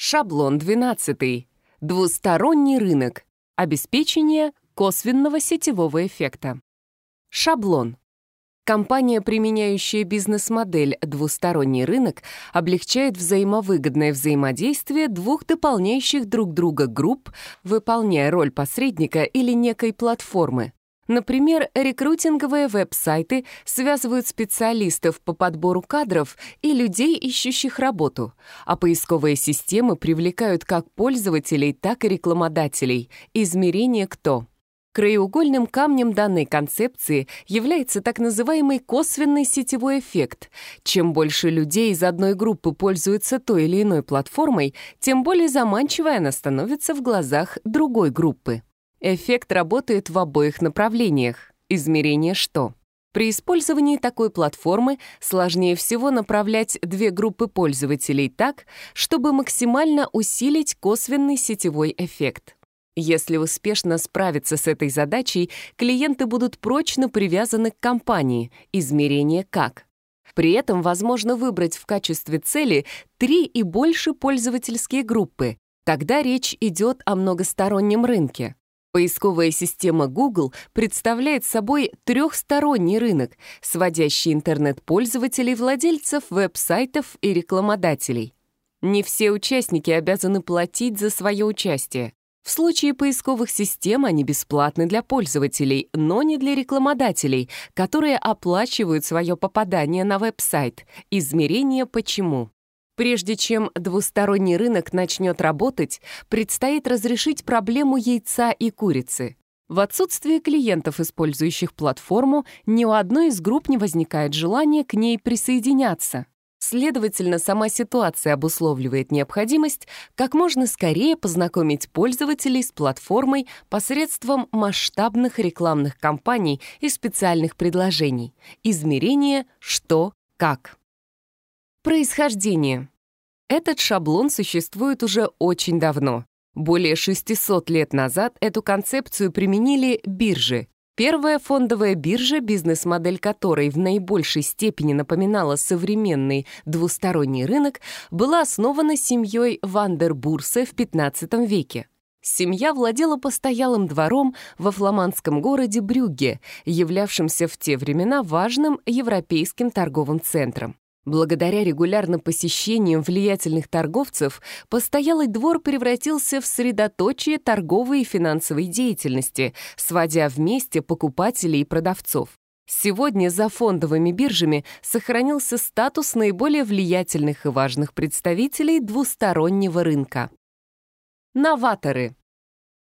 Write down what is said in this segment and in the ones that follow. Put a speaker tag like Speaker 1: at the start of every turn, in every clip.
Speaker 1: Шаблон 12. Двусторонний рынок. Обеспечение косвенного сетевого эффекта. Шаблон. Компания, применяющая бизнес-модель «двусторонний рынок», облегчает взаимовыгодное взаимодействие двух дополняющих друг друга групп, выполняя роль посредника или некой платформы. Например, рекрутинговые веб-сайты связывают специалистов по подбору кадров и людей, ищущих работу, а поисковые системы привлекают как пользователей, так и рекламодателей. Измерение «Кто?». Краеугольным камнем данной концепции является так называемый косвенный сетевой эффект. Чем больше людей из одной группы пользуются той или иной платформой, тем более заманчивая она становится в глазах другой группы. Эффект работает в обоих направлениях. Измерение что? При использовании такой платформы сложнее всего направлять две группы пользователей так, чтобы максимально усилить косвенный сетевой эффект. Если успешно справиться с этой задачей, клиенты будут прочно привязаны к компании, измерение как. При этом возможно выбрать в качестве цели три и больше пользовательские группы. Тогда речь идет о многостороннем рынке. Поисковая система Google представляет собой трехсторонний рынок, сводящий интернет-пользователей, владельцев веб-сайтов и рекламодателей. Не все участники обязаны платить за свое участие. В случае поисковых систем они бесплатны для пользователей, но не для рекламодателей, которые оплачивают свое попадание на веб-сайт. Измерение «Почему». Прежде чем двусторонний рынок начнет работать, предстоит разрешить проблему яйца и курицы. В отсутствие клиентов, использующих платформу, ни у одной из групп не возникает желания к ней присоединяться. Следовательно, сама ситуация обусловливает необходимость как можно скорее познакомить пользователей с платформой посредством масштабных рекламных кампаний и специальных предложений. Измерение «что», «как». Происхождение. Этот шаблон существует уже очень давно. Более 600 лет назад эту концепцию применили биржи. Первая фондовая биржа, бизнес-модель которой в наибольшей степени напоминала современный двусторонний рынок, была основана семьей Вандербурсе в XV веке. Семья владела постоялым двором во фламандском городе Брюгге, являвшимся в те времена важным европейским торговым центром. Благодаря регулярным посещениям влиятельных торговцев, постоялый двор превратился в средоточие торговой и финансовой деятельности, сводя вместе покупателей и продавцов. Сегодня за фондовыми биржами сохранился статус наиболее влиятельных и важных представителей двустороннего рынка. Новаторы.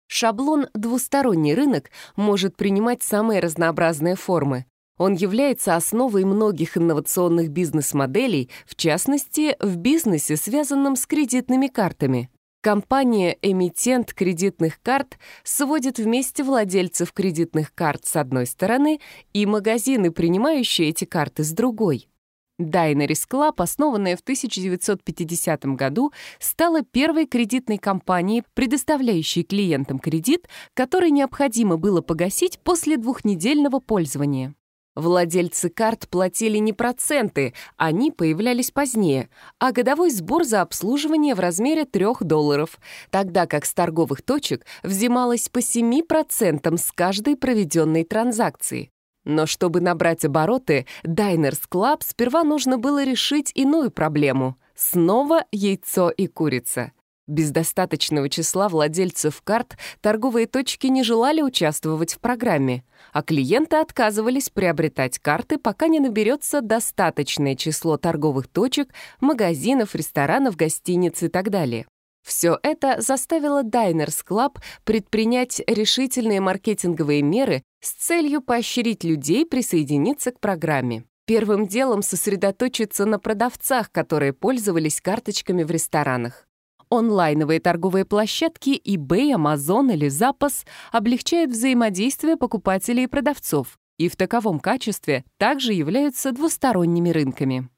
Speaker 1: Шаблон «двусторонний рынок» может принимать самые разнообразные формы. Он является основой многих инновационных бизнес-моделей, в частности, в бизнесе, связанном с кредитными картами. Компания-эмитент кредитных карт сводит вместе владельцев кредитных карт с одной стороны и магазины, принимающие эти карты, с другой. Dinaris Club, основанная в 1950 году, стала первой кредитной компанией, предоставляющей клиентам кредит, который необходимо было погасить после двухнедельного пользования. Владельцы карт платили не проценты, они появлялись позднее, а годовой сбор за обслуживание в размере 3 долларов, тогда как с торговых точек взималось по 7% с каждой проведенной транзакции. Но чтобы набрать обороты, Diners Club сперва нужно было решить иную проблему — снова яйцо и курица. Без достаточного числа владельцев карт торговые точки не желали участвовать в программе, а клиенты отказывались приобретать карты, пока не наберется достаточное число торговых точек, магазинов, ресторанов, гостиниц и так далее. Все это заставило Diners Club предпринять решительные маркетинговые меры с целью поощрить людей присоединиться к программе. Первым делом сосредоточиться на продавцах, которые пользовались карточками в ресторанах онлайновые торговые площадки eBay, Amazon или Запас облегчают взаимодействие покупателей и продавцов и в таковом качестве также являются двусторонними рынками.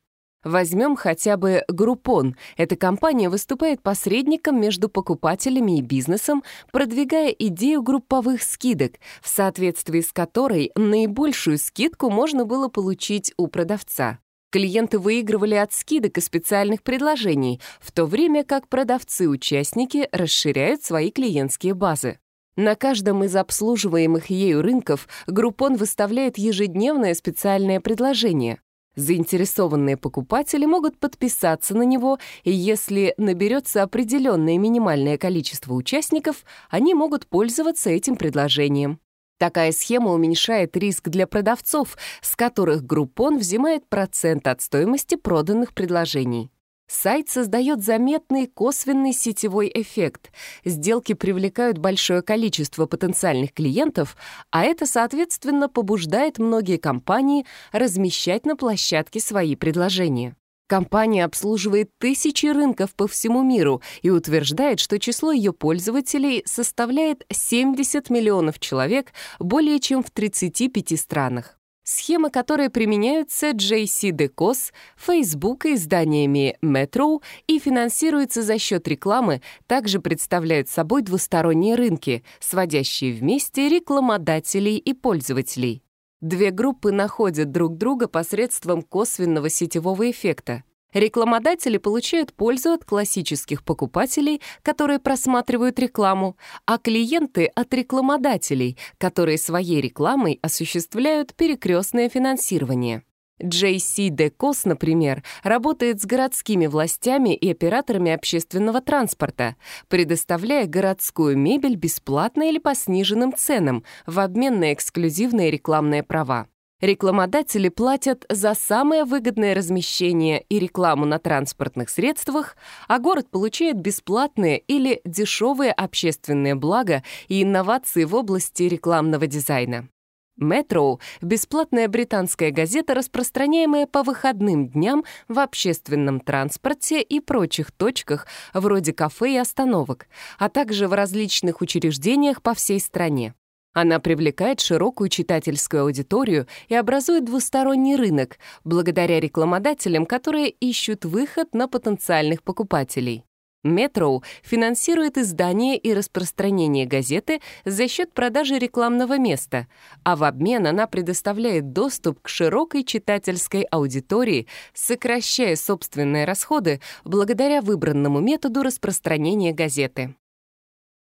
Speaker 1: Возьмем хотя бы Groupon. Эта компания выступает посредником между покупателями и бизнесом, продвигая идею групповых скидок, в соответствии с которой наибольшую скидку можно было получить у продавца. Клиенты выигрывали от скидок и специальных предложений, в то время как продавцы-участники расширяют свои клиентские базы. На каждом из обслуживаемых ею рынков Группон выставляет ежедневное специальное предложение. Заинтересованные покупатели могут подписаться на него, и если наберется определенное минимальное количество участников, они могут пользоваться этим предложением. Такая схема уменьшает риск для продавцов, с которых Группон взимает процент от стоимости проданных предложений. Сайт создает заметный косвенный сетевой эффект. Сделки привлекают большое количество потенциальных клиентов, а это, соответственно, побуждает многие компании размещать на площадке свои предложения. Компания обслуживает тысячи рынков по всему миру и утверждает, что число ее пользователей составляет 70 миллионов человек более чем в 35 странах. Схемы, которые применяются JC Decos, Facebook и изданиями Metro и финансируются за счет рекламы, также представляют собой двусторонние рынки, сводящие вместе рекламодателей и пользователей. Две группы находят друг друга посредством косвенного сетевого эффекта. Рекламодатели получают пользу от классических покупателей, которые просматривают рекламу, а клиенты — от рекламодателей, которые своей рекламой осуществляют перекрестное финансирование. Джей Си Де например, работает с городскими властями и операторами общественного транспорта, предоставляя городскую мебель бесплатно или по сниженным ценам в обмен на эксклюзивные рекламные права. Рекламодатели платят за самое выгодное размещение и рекламу на транспортных средствах, а город получает бесплатные или дешевые общественные блага и инновации в области рекламного дизайна. Метроу — бесплатная британская газета, распространяемая по выходным дням в общественном транспорте и прочих точках, вроде кафе и остановок, а также в различных учреждениях по всей стране. Она привлекает широкую читательскую аудиторию и образует двусторонний рынок, благодаря рекламодателям, которые ищут выход на потенциальных покупателей. Метроу финансирует издание и распространение газеты за счет продажи рекламного места, а в обмен она предоставляет доступ к широкой читательской аудитории, сокращая собственные расходы благодаря выбранному методу распространения газеты.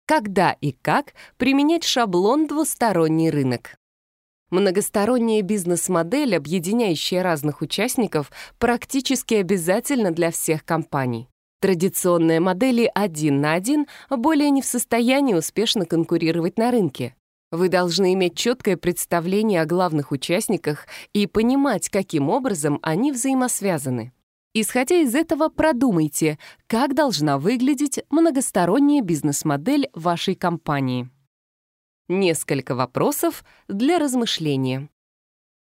Speaker 1: Когда и как применять шаблон «двусторонний рынок»? Многосторонняя бизнес-модель, объединяющая разных участников, практически обязательна для всех компаний. Традиционные модели один на один более не в состоянии успешно конкурировать на рынке. Вы должны иметь четкое представление о главных участниках и понимать, каким образом они взаимосвязаны. Исходя из этого, продумайте, как должна выглядеть многосторонняя бизнес-модель вашей компании. Несколько вопросов для размышления.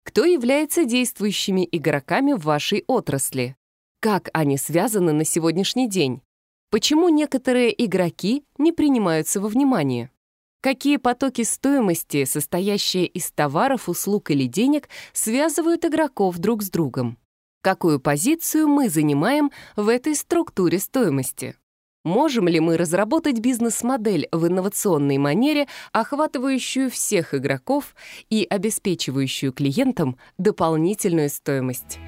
Speaker 1: Кто является действующими игроками в вашей отрасли? Как они связаны на сегодняшний день? Почему некоторые игроки не принимаются во внимание? Какие потоки стоимости, состоящие из товаров, услуг или денег, связывают игроков друг с другом? Какую позицию мы занимаем в этой структуре стоимости? Можем ли мы разработать бизнес-модель в инновационной манере, охватывающую всех игроков и обеспечивающую клиентам дополнительную стоимость?